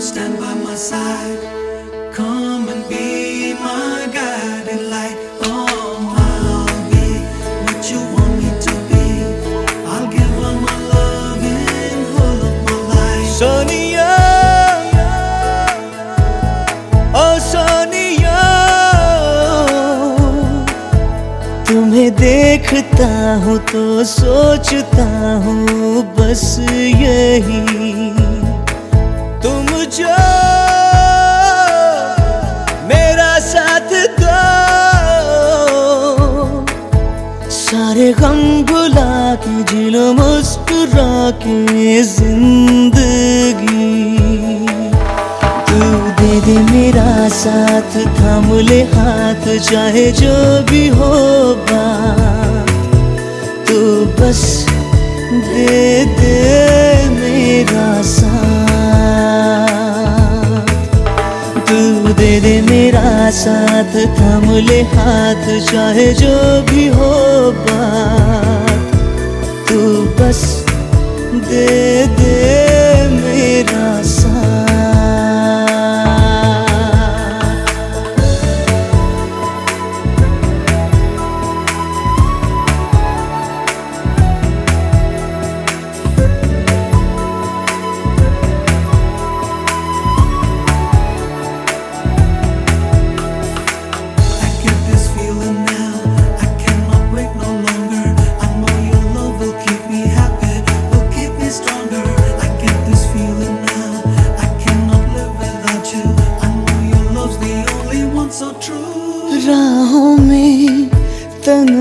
stand by my side. Come and be my guiding light. Oh, I'll be what you want me to be. I'll give all my love in whole of my life. Sonia ओ सोनिया तुम्हें देखता हूँ तो सोचता हूँ बस यही तुम जो मेरा साथ दो। सारे गम भुला के जिलो मुस्कुरा के ज़िंदगी। तू दे दे मेरा साथ, थाम ले हाथ, चाहे जो भी हो तू बस दे दे मेरा साथ दे दे मेरा साथ, थाम ले हाथ, चाहे जो भी हो बात। तू बस दे दे मेरा साथ।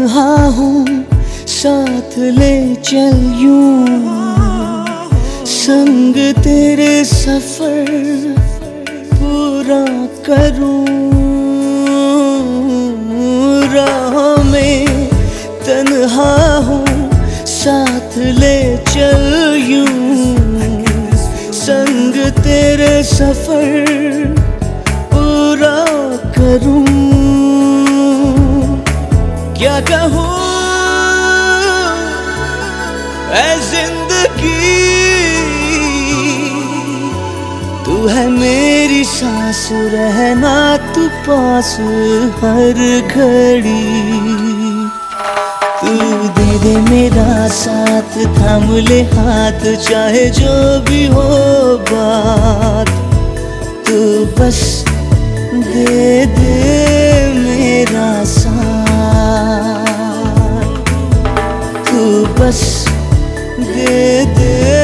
तन्हा हूँ, साथ ले चल यूँ। संग तेरे सफ़र पूरा करूँ। राहों में तन्हा हूँ, साथ ले चल यूँ। संग तेरे सफ़र पूरा करूँ। क्या कहूँ? ज़िंदगी, तू है मेरी सांस, रहना तू पास, हर घड़ी। तू दे दे मेरा साथ, थाम ले हाथ, चाहे जो भी हो बात। तू बस तू बस दे दे।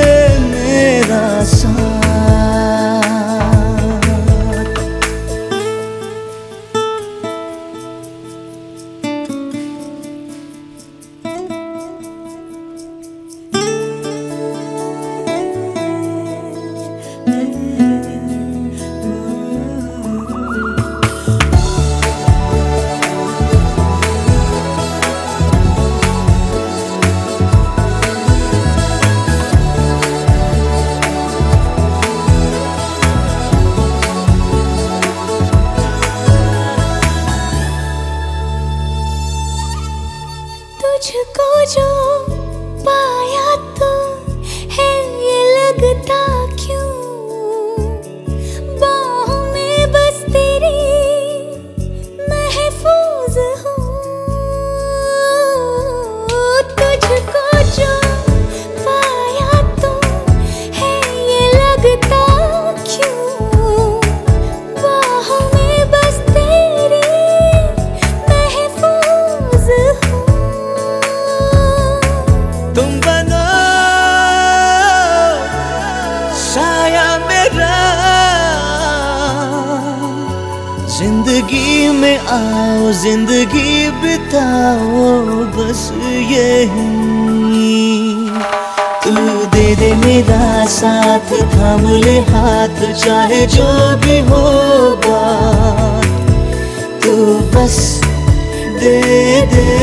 तुझको जो पाया तो है ये लगता ज़िंदगी में आओ, ज़िंदगी बिताओ, बस यही। तू दे दे मेरा साथ, थाम ले हाथ, चाहे जो भी होगा। तू बस दे दे